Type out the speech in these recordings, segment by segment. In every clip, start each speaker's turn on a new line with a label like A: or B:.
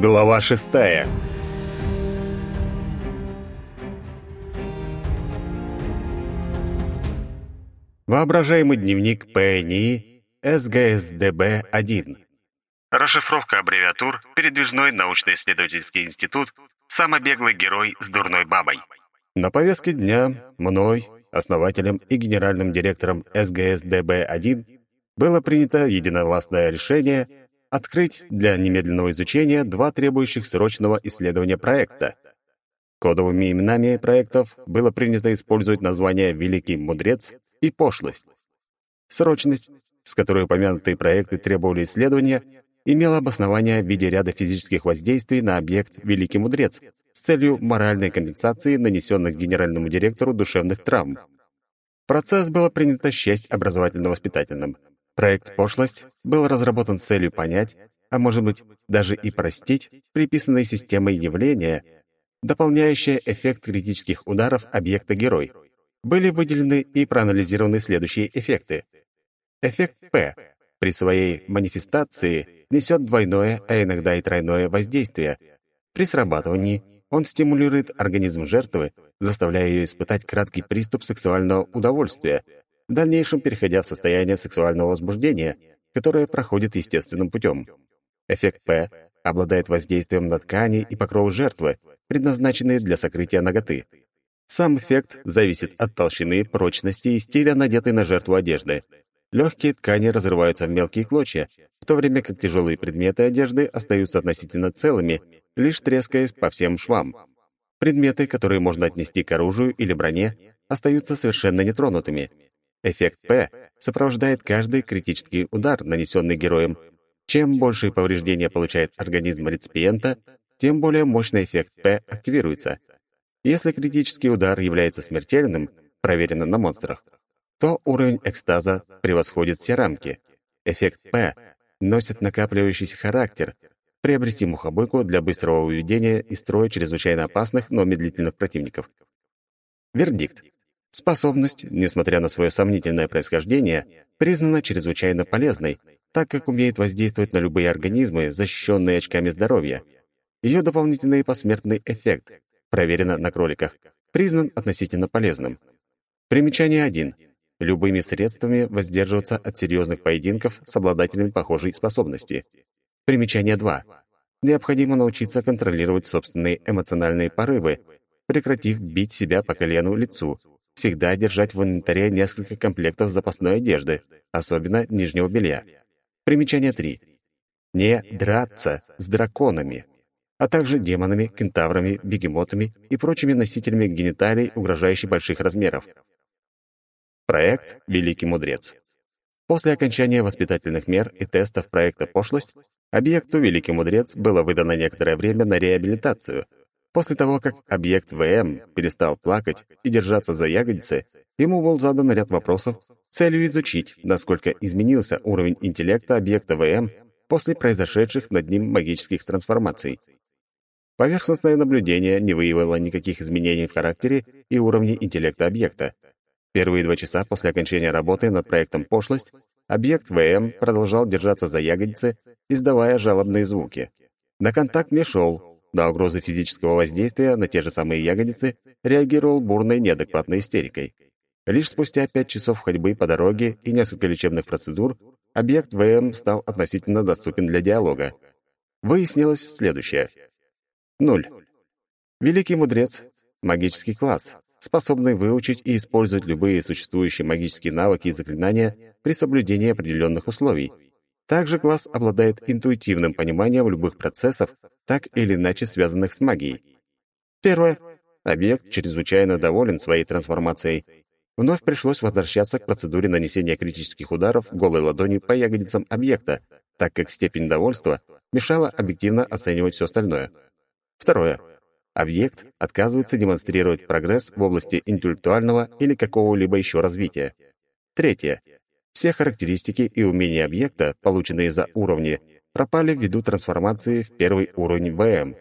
A: Глава шестая. Воображаемый дневник ПНИ СГСДБ-1. Расшифровка аббревиатур «Передвижной научно-исследовательский институт. Самый беглый герой с дурной бабой». На повестке дня мной, основателем и генеральным директором СГСДБ-1, было принято единовластное решение открыть для немедленного изучения два требующих срочного исследования проекта. Кодовыми именами проектов было принято использовать названия «Великий мудрец» и «Пошлость». Срочность, с которой упомянутые проекты требовали исследования, имела обоснование в виде ряда физических воздействий на объект «Великий мудрец» с целью моральной компенсации нанесенных генеральному директору душевных травм. Процесс было принято счесть образовательно-воспитательным — Проект «Пошлость» был разработан с целью понять, а может быть, даже и простить приписанные системой явления, дополняющие эффект критических ударов объекта-герой. Были выделены и проанализированы следующие эффекты. Эффект П при своей манифестации несет двойное, а иногда и тройное воздействие. При срабатывании он стимулирует организм жертвы, заставляя ее испытать краткий приступ сексуального удовольствия, в дальнейшем переходя в состояние сексуального возбуждения, которое проходит естественным путем. Эффект П обладает воздействием на ткани и покровы жертвы, предназначенные для сокрытия наготы. Сам эффект зависит от толщины, прочности и стиля надетой на жертву одежды. Легкие ткани разрываются в мелкие клочья, в то время как тяжелые предметы одежды остаются относительно целыми, лишь трескаясь по всем швам. Предметы, которые можно отнести к оружию или броне, остаются совершенно нетронутыми. Эффект П сопровождает каждый критический удар, нанесенный героем. Чем большие повреждения получает организм реципиента, тем более мощный эффект П активируется. Если критический удар является смертельным, проверено на монстрах, то уровень экстаза превосходит все рамки. Эффект П носит накапливающийся характер, приобрести мухобойку для быстрого выведения из строя чрезвычайно опасных, но медлительных противников. Вердикт. Способность, несмотря на свое сомнительное происхождение, признана чрезвычайно полезной, так как умеет воздействовать на любые организмы, защищенные очками здоровья. Ее дополнительный посмертный эффект, проверено на кроликах, признан относительно полезным. Примечание 1. Любыми средствами воздерживаться от серьезных поединков с обладателями похожей способности. Примечание 2. Необходимо научиться контролировать собственные эмоциональные порывы, прекратив бить себя по колену лицу, всегда держать в инвентаре несколько комплектов запасной одежды, особенно нижнего белья. Примечание 3. Не драться с драконами, а также демонами, кентаврами, бегемотами и прочими носителями гениталий, угрожающих больших размеров. Проект «Великий мудрец». После окончания воспитательных мер и тестов проекта «Пошлость» объекту «Великий мудрец» было выдано некоторое время на реабилитацию — После того, как объект ВМ перестал плакать и держаться за ягодицы, ему был задан ряд вопросов с целью изучить, насколько изменился уровень интеллекта объекта ВМ после произошедших над ним магических трансформаций. Поверхностное наблюдение не выявило никаких изменений в характере и уровне интеллекта объекта. Первые два часа после окончания работы над проектом «Пошлость» объект ВМ продолжал держаться за ягодицы, издавая жалобные звуки. На контакт не шел, на угрозы физического воздействия на те же самые ягодицы реагировал бурной неадекватной истерикой. Лишь спустя пять часов ходьбы по дороге и несколько лечебных процедур объект ВМ стал относительно доступен для диалога. Выяснилось следующее. Ноль. Великий мудрец — магический класс, способный выучить и использовать любые существующие магические навыки и заклинания при соблюдении определенных условий — также класс обладает интуитивным пониманием любых процессов, так или иначе связанных с магией. Первое. Объект чрезвычайно доволен своей трансформацией. Вновь пришлось возвращаться к процедуре нанесения критических ударов голой ладонью по ягодицам объекта, так как степень довольства мешала объективно оценивать все остальное. Второе. Объект отказывается демонстрировать прогресс в области интеллектуального или какого-либо еще развития. Третье. Все характеристики и умения объекта, полученные за уровни, пропали ввиду трансформации в первый уровень ВМ.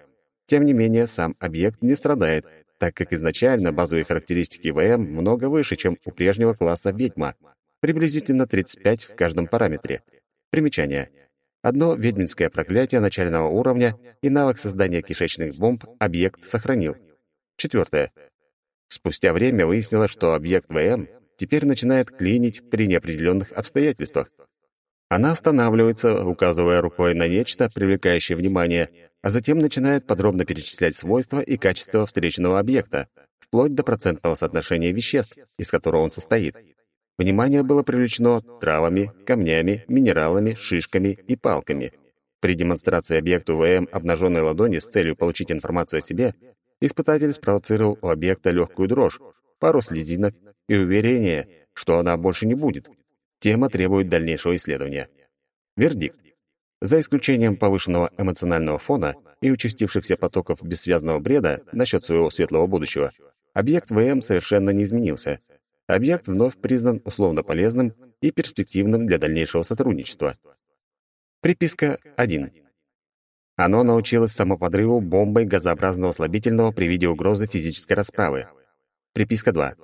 A: Тем не менее, сам объект не страдает, так как изначально базовые характеристики ВМ много выше, чем у прежнего класса ведьма, приблизительно 35 в каждом параметре. Примечание. Одно ведьминское проклятие начального уровня и навык создания кишечных бомб объект сохранил. Четвертое. Спустя время выяснилось, что объект ВМ теперь начинает клинить при неопределенных обстоятельствах. Она останавливается, указывая рукой на нечто, привлекающее внимание, а затем начинает подробно перечислять свойства и качества встреченного объекта, вплоть до процентного соотношения веществ, из которого он состоит. Внимание было привлечено травами, камнями, минералами, шишками и палками. При демонстрации объекту ВМ обнаженной ладони с целью получить информацию о себе, испытатель спровоцировал у объекта легкую дрожь, пару слезинок и уверение, что она больше не будет. Тема требует дальнейшего исследования. Вердикт. За исключением повышенного эмоционального фона и участившихся потоков бессвязного бреда насчет своего светлого будущего, объект ВМ совершенно не изменился — объект вновь признан условно полезным и перспективным для дальнейшего сотрудничества. Приписка 1. Оно научилось самоподрыву бомбой газообразного слабительного при виде угрозы физической расправы. Приписка 2.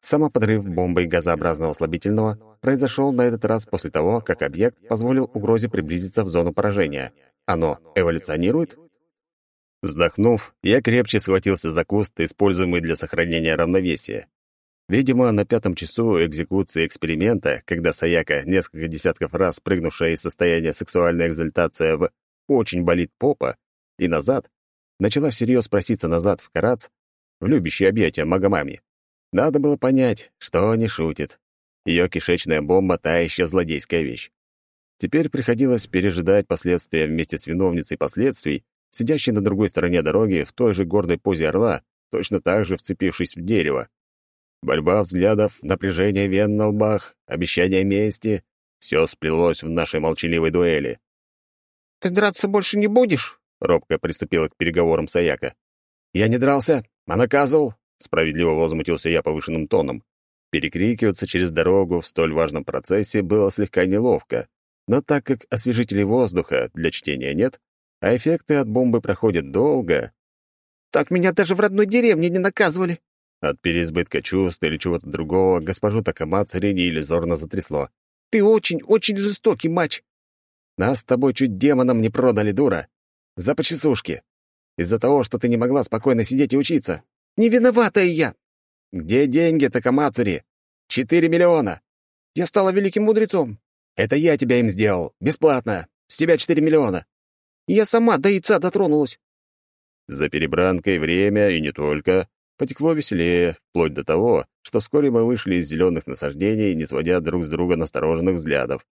A: Самоподрыв бомбой газообразного слабительного произошел на этот раз после того, как объект позволил угрозе приблизиться в зону поражения. Оно эволюционирует? Вздохнув, я крепче схватился за куст, используемый для сохранения равновесия. Видимо, на пятом часу экзекуции эксперимента, когда Саяка, несколько десятков раз прыгнувшая из состояния сексуальной экзальтации в «очень болит попа» и назад, начала всерьез проситься назад в Карац, в любящее объятия Магомами. Надо было понять, что не шутит. Ее кишечная бомба — та еще злодейская вещь. Теперь приходилось пережидать последствия вместе с виновницей последствий, сидящей на другой стороне дороги в той же гордой позе орла, точно так же вцепившись в дерево. Борьба взглядов, напряжение вен на лбах, обещание мести — все сплелось в нашей молчаливой дуэли.
B: «Ты драться больше не будешь?» — робко приступила к переговорам Саяка.
A: «Я не дрался, а наказывал», — справедливо возмутился я повышенным тоном. Перекрикиваться через дорогу в столь важном процессе было слегка неловко, но так как освежителей воздуха для чтения нет, а эффекты от бомбы проходят долго...
B: «Так меня даже в родной деревне не наказывали»,
A: от переизбытка чувств или чего-то другого госпожу Такамацари иллюзорно затрясло.
B: «Ты очень, очень жестокий матч!»
A: «Нас с тобой чуть демоном не продали, дура! За почесушки! Из-за того, что ты не могла спокойно сидеть и учиться!»
B: «Не виноватая я!»
A: «Где деньги, Такамацари? Четыре миллиона!»
B: «Я стала великим мудрецом!»
A: «Это я тебя им сделал! Бесплатно! С тебя четыре миллиона!»
B: «Я сама до яйца дотронулась!»
A: За перебранкой время, и не только, потекло веселее, вплоть до того, что вскоре мы вышли из зеленых насаждений, не сводя друг с друга настороженных взглядов.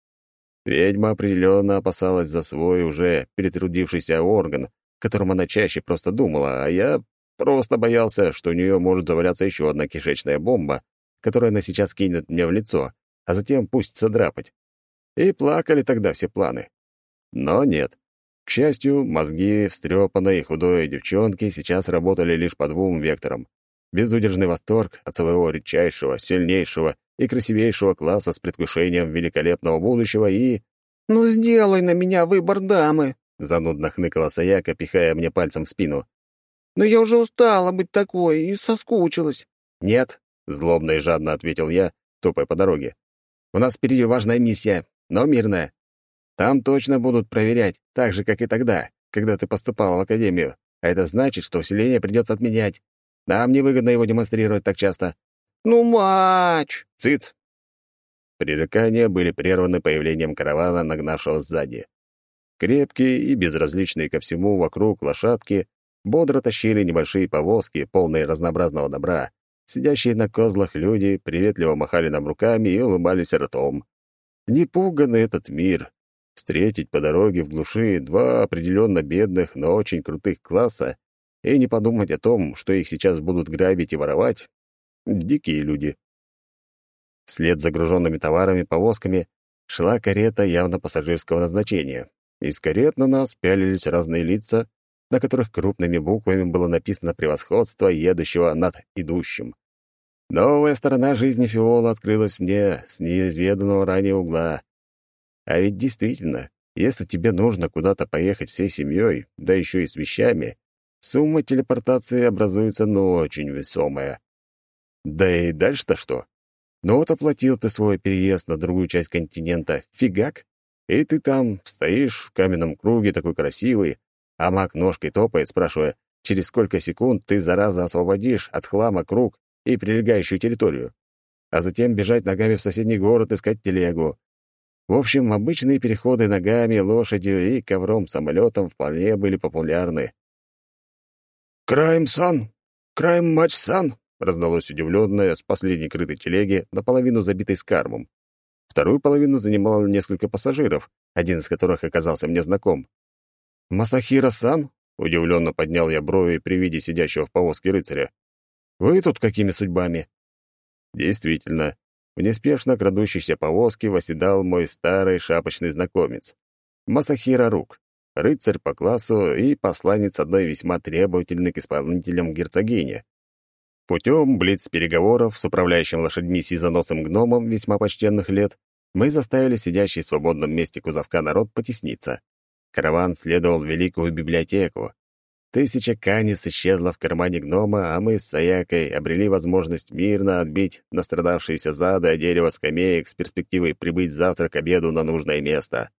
A: Ведьма определенно опасалась за свой уже перетрудившийся орган, которым она чаще просто думала, а я просто боялся, что у нее может заваляться еще одна кишечная бомба, которую она сейчас кинет мне в лицо, а затем пустится драпать. И плакали тогда все планы. Но нет. К счастью, мозги встрепанной худой девчонки сейчас работали лишь по двум векторам. Безудержный восторг от своего редчайшего, сильнейшего и красивейшего класса с предвкушением великолепного будущего и...
B: «Ну, сделай на меня выбор дамы!»
A: — занудно хныкала Саяка, пихая мне пальцем в спину.
B: «Но я уже устала быть такой и соскучилась».
A: «Нет», — злобно и жадно ответил я, топая по дороге. «У нас впереди важная миссия, но мирная. Там точно будут проверять, так же, как и тогда, когда ты поступала в академию. А это значит, что усиление придется отменять. Нам невыгодно его демонстрировать так часто».
B: «Ну, матч!»
A: «Цыц!» Пререкания были прерваны появлением каравана, нагнавшего сзади. Крепкие и безразличные ко всему вокруг лошадки бодро тащили небольшие повозки, полные разнообразного добра. Сидящие на козлах люди приветливо махали нам руками и улыбались ртом. Непуганный этот мир, Встретить по дороге в глуши два определенно бедных, но очень крутых класса и не подумать о том, что их сейчас будут грабить и воровать — дикие люди. Вслед за груженными товарами, повозками шла карета явно пассажирского назначения. Из карет на нас пялились разные лица, на которых крупными буквами было написано превосходство едущего над идущим. Новая сторона жизни Фиола открылась мне с неизведанного ранее угла. А ведь действительно, если тебе нужно куда-то поехать всей семьей, да еще и с вещами, сумма телепортации образуется ну очень весомая. Да и дальше-то что? Ну вот оплатил ты свой переезд на другую часть континента, фигак, И ты там стоишь в каменном круге такой красивый, а маг ножкой топает, спрашивая, через сколько секунд ты, зараза, освободишь от хлама круг и прилегающую территорию. А затем бежать ногами в соседний город искать телегу. В общем, обычные переходы ногами, лошадью и ковром-самолетом вполне были популярны.
B: «Крайм-сан! Крайм-матч-сан!»
A: раздалось удивленное с последней крытой телеги, наполовину забитой скармом. Вторую половину занимало несколько пассажиров, один из которых оказался мне знаком. «Масахира-сан?» — удивленно поднял я брови при виде сидящего в повозке рыцаря. «Вы тут какими судьбами?» Действительно, в неспешно крадущейся повозке восседал мой старый шапочный знакомец. Масахира Рук, рыцарь по классу и посланец одной весьма требовательной к исполнителям герцогини. Путем блиц-переговоров с управляющим лошадьми сизоносым гномом весьма почтенных лет мы заставили сидящий в свободном месте кузовка народ потесниться. Караван следовал в великую библиотеку. Тысяча канис исчезла в кармане гнома, а мы с Саякой обрели возможность мирно отбить настрадавшиеся зады о дерево скамеек с перспективой прибыть завтра к обеду на нужное место.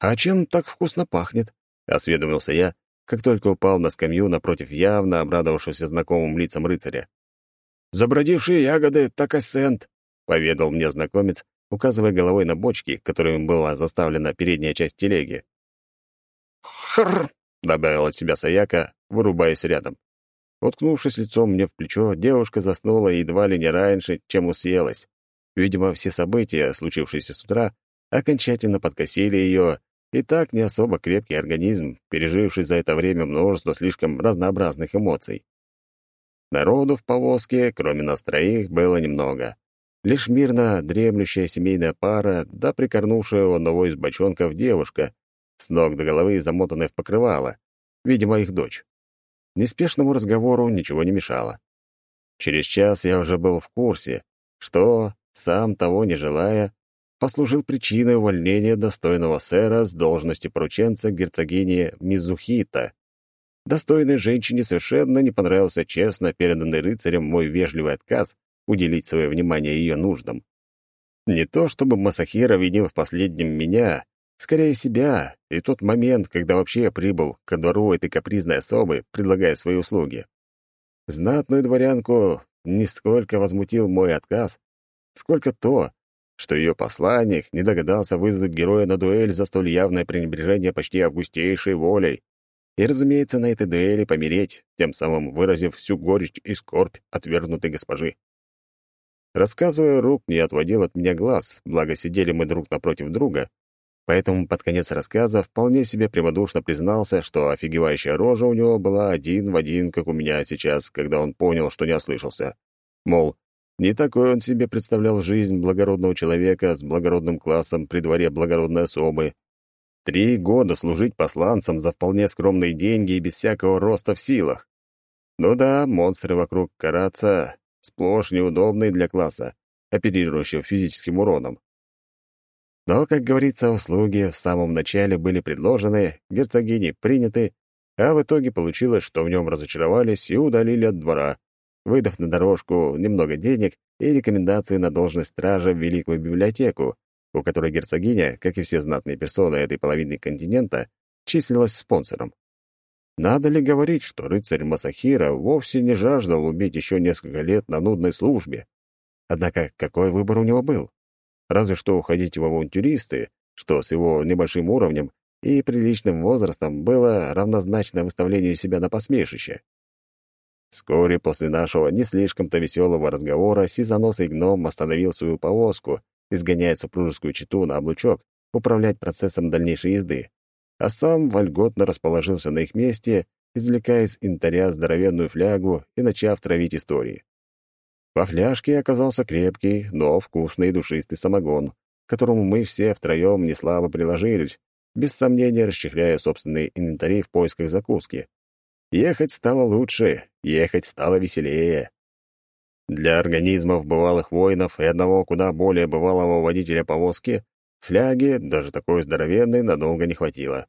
B: «А чем так вкусно пахнет?» — осведомился я,
A: как только упал на скамью напротив явно обрадовавшегося знакомым лицам рыцаря.
B: «Забродившие ягоды такасент», — поведал мне знакомец, указывая головой на бочки, которыми была заставлена передняя часть телеги. «Хрррр», —
A: добавил от себя Саяка, вырубаясь рядом. Уткнувшись лицом мне в плечо, девушка заснула едва ли не раньше, чем усъелась. Видимо, все события, случившиеся с утра, окончательно подкосили ее, и так не особо крепкий организм, переживший за это время множество слишком разнообразных эмоций. Народу в повозке, кроме нас троих, было немного. Лишь мирно дремлющая семейная пара, да прикорнувшая у одного из бочонков девушка, с ног до головы замотанная в покрывало, видимо, их дочь. Неспешному разговору ничего не мешало. Через час я уже был в курсе, что, сам того не желая, послужил причиной увольнения достойного сэра с должности порученца герцогини Мизухита. Достойной женщине совершенно не понравился честно переданный рыцарем мой вежливый отказ уделить свое внимание ее нуждам. Не то чтобы Масахира винил в последнем меня, скорее себя и тот момент, когда вообще прибыл ко двору этой капризной особы, предлагая свои услуги. Знатную дворянку нисколько возмутил мой отказ, сколько то, что ее посланник не догадался вызвать героя на дуэль за столь явное пренебрежение почти августейшей волей. И, разумеется, на этой дуэли помереть, тем самым выразив всю горечь и скорбь отвергнутой госпожи. Рассказывая, Рук не отводил от меня глаз, благо сидели мы друг напротив друга, поэтому под конец рассказа вполне себе прямодушно признался, что офигевающая рожа у него была один в один, как у меня сейчас, когда он понял, что не ослышался. Мол, не такой он себе представлял жизнь благородного человека с благородным классом при дворе благородной особы. Три года служить посланцам за вполне скромные деньги и без всякого роста в силах. Ну да, монстры вокруг караться сплошь неудобные для класса, оперирующего физическим уроном. Но, как говорится, услуги в самом начале были предложены, герцогини приняты, а в итоге получилось, что в нем разочаровались и удалили от двора, выдав на дорожку немного денег и рекомендации на должность стража в Великую библиотеку, у которой герцогиня, как и все знатные персоны этой половины континента, числилась спонсором. Надо ли говорить, что рыцарь Масахира вовсе не жаждал убить еще несколько лет на нудной службе? Однако какой выбор у него был? Разве что уходить в авантюристы, что с его небольшим уровнем и приличным возрастом было равнозначно выставлению себя на посмешище. Вскоре после нашего не слишком-то веселого разговора сизоносый гном остановил свою повозку, изгоняя супружескую чету на облучок, управлять процессом дальнейшей езды, а сам вольготно расположился на их месте, извлекая из интаря здоровенную флягу и начав травить истории. Во фляжке оказался крепкий, но вкусный и душистый самогон, к которому мы все втроем неслабо приложились, без сомнения расчехляя собственные инвентари в поисках закуски. Ехать стало лучше, ехать стало веселее. Для организмов бывалых воинов и одного куда более бывалого водителя повозки фляги, даже такой здоровенной, надолго не хватило.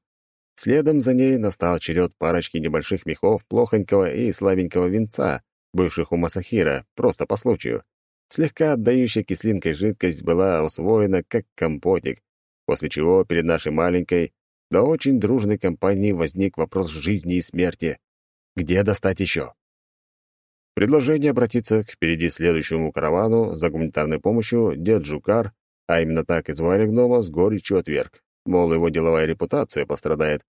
A: Следом за ней настал черед парочки небольших мехов плохонького и слабенького винца, бывших у Масахира, просто по случаю. Слегка отдающая кислинкой жидкость была усвоена как компотик,
B: после чего перед нашей маленькой, но очень дружной компанией возник вопрос жизни и смерти. Где достать еще? Предложение обратиться к впереди следующему каравану за гуманитарной помощью дед Жукар, а именно так звали гнома, с горечью отверг. Мол, его деловая репутация пострадает.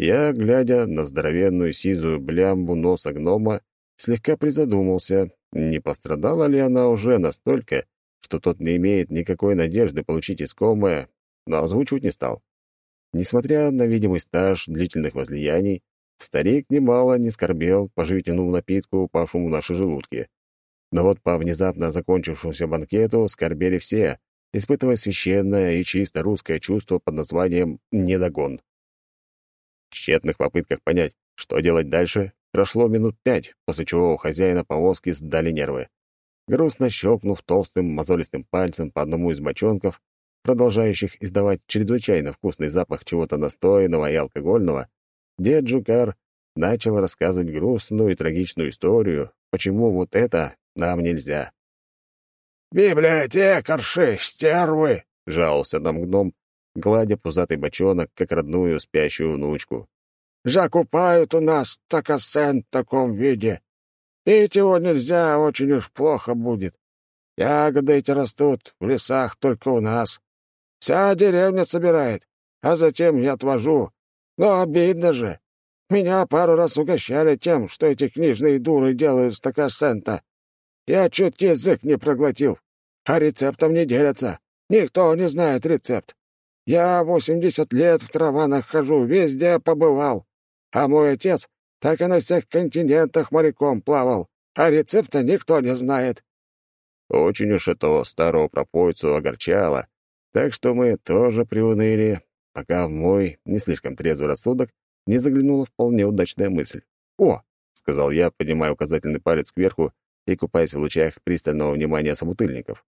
B: Я, глядя на здоровенную сизую блямбу носа гнома, слегка призадумался, не пострадала ли она уже настолько, что тот не имеет никакой надежды получить искомое, но озвучивать не стал. Несмотря на видимый стаж длительных возлияний, старик немало не скорбел по живительному напитку, упавшему в наши желудки. Но вот по внезапно закончившемуся банкету скорбели все, испытывая священное и чисто русское чувство под названием «недогон». В тщетных попытках понять, что делать дальше, прошло минут пять, после чего у хозяина повозки сдали нервы. Грустно щелкнув толстым мозолистым пальцем по одному из бочонков, продолжающих издавать чрезвычайно вкусный запах чего-то настойного и алкогольного, дед Жукар начал рассказывать грустную и трагичную историю, почему вот это нам нельзя.
C: «Библиотекарши, стервы!»
B: — жаловался нам гном, гладя пузатый бочонок, как родную спящую внучку.
C: «Закупают у нас такосен в таком виде. Пить его нельзя, очень уж плохо будет. Ягоды эти растут в лесах только у нас. Вся деревня собирает, а затем я отвожу. Но обидно же. Меня пару раз угощали тем, что эти книжные дуры делают с такосента. Я чуть язык не проглотил. А рецептом не делятся. Никто не знает рецепт. Я восемьдесят лет в караванах хожу, везде побывал. А мой отец так и на всех континентах моряком плавал, а рецепта никто не знает».
B: Очень уж этого старого пропойцу огорчало, так что мы тоже приуныли, пока в мой не слишком трезвый рассудок не заглянула вполне удачная мысль. «О!» — сказал я, поднимая указательный палец кверху и купаясь в лучах пристального внимания собутыльников.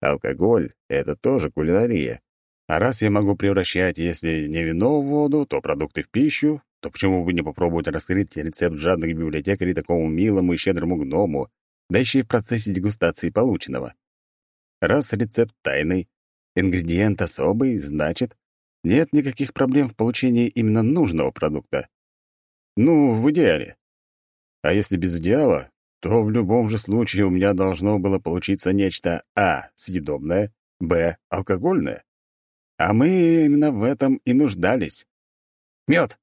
B: Алкоголь — это тоже кулинария. А раз я могу превращать, если не вино в воду, то продукты в пищу, то почему бы не попробовать раскрыть рецепт жадных библиотекарей такому милому и щедрому гному, да еще и в процессе дегустации полученного? Раз рецепт тайный, ингредиент особый, значит, нет никаких проблем в получении именно нужного продукта. Ну, в идеале. А если без идеала, то в любом же случае у меня должно было получиться нечто А. съедобное, Б. алкогольное. А мы именно в этом и нуждались. Мед.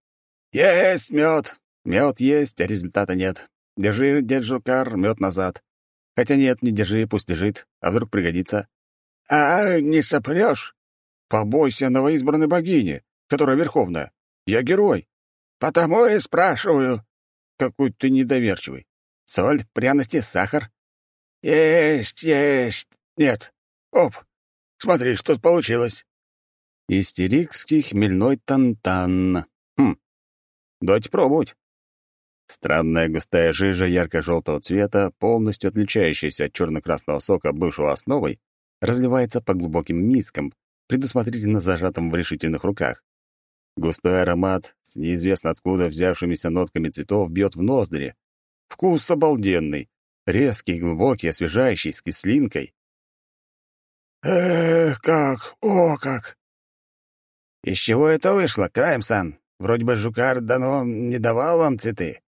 B: Есть мед. Мед есть, а результата нет. Держи, дед Жукар, мед назад. Хотя нет, не держи, пусть лежит, а вдруг пригодится.
C: А не сопрёшь?
B: Побойся новоизбранной богини, которая верховная. Я герой.
C: Потому и спрашиваю.
B: Какой ты недоверчивый. Соль, пряности, сахар?
C: Есть, есть. Нет. Оп. Смотри, что получилось.
B: Истерикский хмельной тантан. Хм. Дать пробовать. Странная густая жижа ярко-желтого цвета, полностью отличающаяся от черно-красного сока, бывшего основой, разливается по глубоким мискам, предусмотрительно зажатым в решительных руках. Густой аромат с неизвестно откуда взявшимися нотками цветов бьет в ноздри, Вкус обалденный, резкий, глубокий, освежающий, с кислинкой.
C: «Эх, как! О, как!»
B: «Из чего это вышло, Краймсан? Вроде бы Жукар давно не давал вам цветы».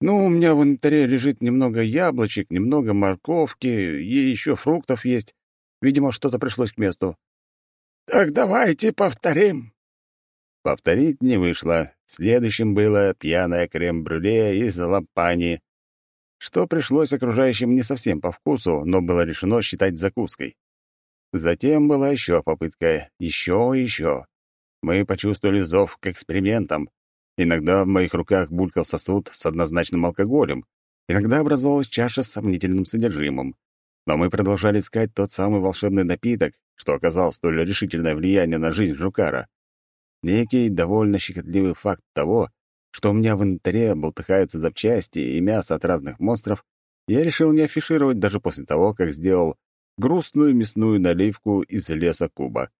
B: «Ну, у меня в инвентаре лежит немного яблочек, немного морковки, и еще фруктов есть. Видимо, что-то пришлось к месту».
C: «Так давайте повторим».
B: Повторить не вышло. Следующим было пьяное крем-брюле из лампани, что пришлось окружающим не совсем по вкусу, но было решено считать закуской. Затем была еще попытка, еще и еще. Мы почувствовали зов к экспериментам. Иногда в моих руках булькал сосуд с однозначным алкоголем, иногда образовалась чаша с сомнительным содержимым. Но мы продолжали искать тот самый волшебный напиток, что оказал столь решительное влияние на жизнь Жукара. Некий довольно щекотливый факт того, что у меня в инвентаре болтыхаются запчасти и мясо от разных монстров, я решил не афишировать даже после того, как сделал грустную мясную наливку из леса куба.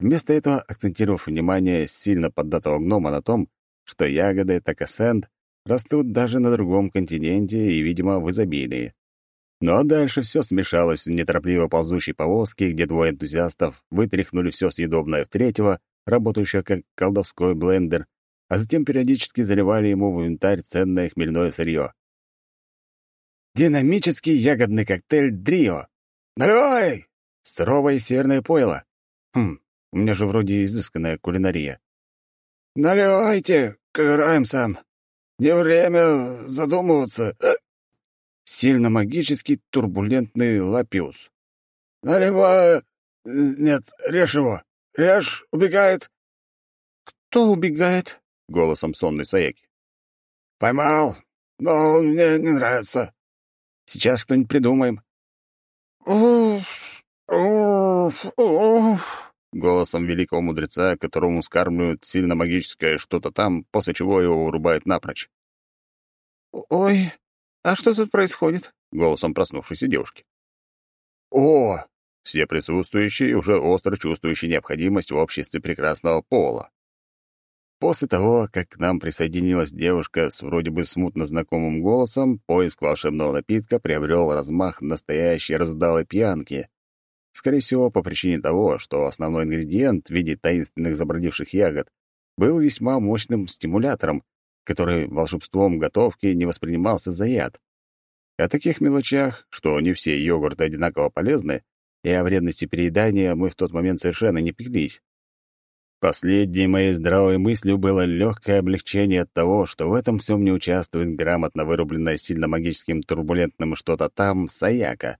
B: Вместо этого акцентировав внимание сильно поддатого гнома на том, что ягоды такасенд растут даже на другом континенте и, видимо, в изобилии. А дальше все смешалось в неторопливо ползущей повозке, где двое энтузиастов вытряхнули все съедобное в третьего, работающего как колдовской блендер, а затем периодически заливали ему в инвентарь ценное хмельное сырье. «Динамический ягодный коктейль «Дрио». Наливай!» Суровое северное пойло. Хм, у меня же вроде изысканная кулинария.
C: «Наливайте, Каграем-сан. Не время задумываться». Э,
B: Сильно магический турбулентный лапиус.
C: «Наливай... Нет, режь его. Режь, убегает».
B: «Кто убегает?» — голосом сонной Саяки.
C: «Поймал, но он мне не нравится».
B: «Сейчас что-нибудь придумаем».
C: «Уф, уф, уф».
B: Голосом великого мудреца, которому скармливают сильно магическое что-то там, после чего его урубают напрочь.
C: «Ой, а что тут происходит?»
B: — голосом проснувшейся девушки.
C: «О!»
B: — все присутствующие уже остро чувствующие необходимость в обществе прекрасного пола. После того, как к нам присоединилась девушка с вроде бы смутно знакомым голосом, поиск волшебного напитка приобрел размах настоящей раздалой пьянки. Скорее всего, по причине того, что основной ингредиент в виде таинственных забродивших ягод был весьма мощным стимулятором, который волшебством готовки не воспринимался за яд. О таких мелочах, что не все йогурты одинаково полезны, и о вредности переедания мы в тот момент совершенно не пеклись. Последней моей здравой мыслью было легкое облегчение от того, что в этом всем не участвует грамотно вырубленная сильно магическим турбулентным что-то там Саяка,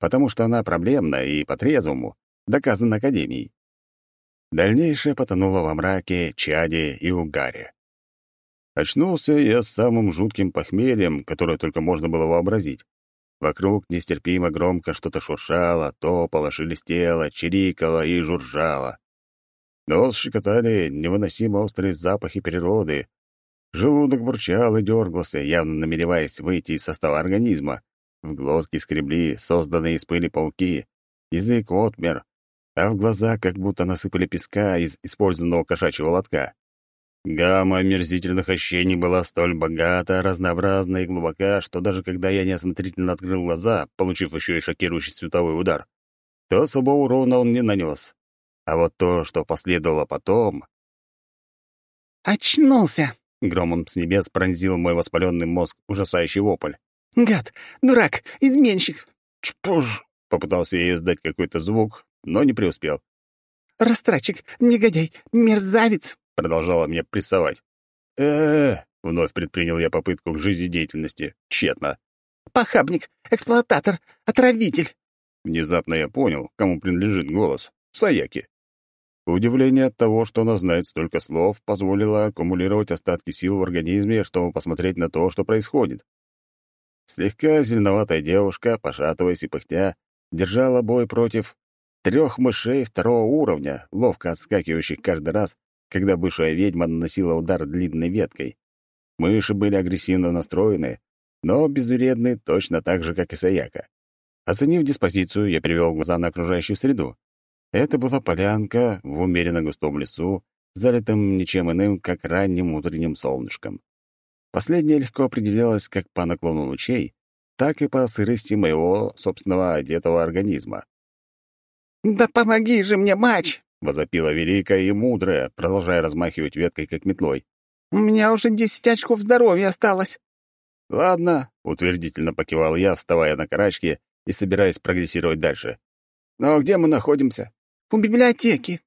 B: потому что она проблемна и по-трезвому, доказана Академией. Дальнейшее потонуло во мраке, чаде и угаре. Очнулся я с самым жутким похмельем, которое только можно было вообразить. Вокруг нестерпимо громко что-то шуршало, топало, шелестело, чирикало и журжало. Нос щекотали невыносимо острые запахи природы. Желудок бурчал и дергался, явно намереваясь выйти из состава организма. В глотке скребли созданные из пыли пауки. Язык отмер, а в глаза как будто насыпали песка из использованного кошачьего лотка. Гамма омерзительных ощущений была столь богата, разнообразна и глубока, что даже когда я неосмотрительно открыл глаза, получив еще и шокирующий световой удар, то особого урона он не нанес. А вот то, что последовало потом...
D: «Очнулся!»
B: — громом с небес пронзил мой воспаленный мозг ужасающий вопль.
D: «Гад! Дурак! Изменщик!»
C: «Чпуж!»
B: — попытался я издать какой-то звук, но не преуспел.
D: «Растратчик! Негодяй! Мерзавец!»
B: — продолжала меня прессовать. э э вновь предпринял я попытку к жизнедеятельности. Тщетно.
D: «Похабник! Эксплуататор! Отравитель!»
B: Внезапно я понял, кому принадлежит голос. Саяки. Удивление от того, что она знает столько слов, позволило аккумулировать остатки сил в организме, чтобы посмотреть на то, что происходит. Слегка зеленоватая девушка, пошатываясь и пыхтя, держала бой против трех мышей второго уровня, ловко отскакивающих каждый раз, когда бывшая ведьма наносила удар длинной веткой. Мыши были агрессивно настроены, но безвредны точно так же, как и Саяка. Оценив диспозицию, я перевел глаза на окружающую среду. Это была полянка в умеренно густом лесу, залитым ничем иным, как ранним утренним солнышком. Последнее легко определялось как по наклону лучей, так и по сырости моего собственного одетого организма.
D: «Да помоги же мне, матч!»
B: — возопила великая и мудрая, продолжая размахивать веткой, как метлой.
D: «У меня уже десять очков здоровья осталось».
B: «Ладно», — утвердительно покивал я, вставая на карачки и собираясь прогрессировать дальше. «Но где мы находимся?»
D: «У библиотеки.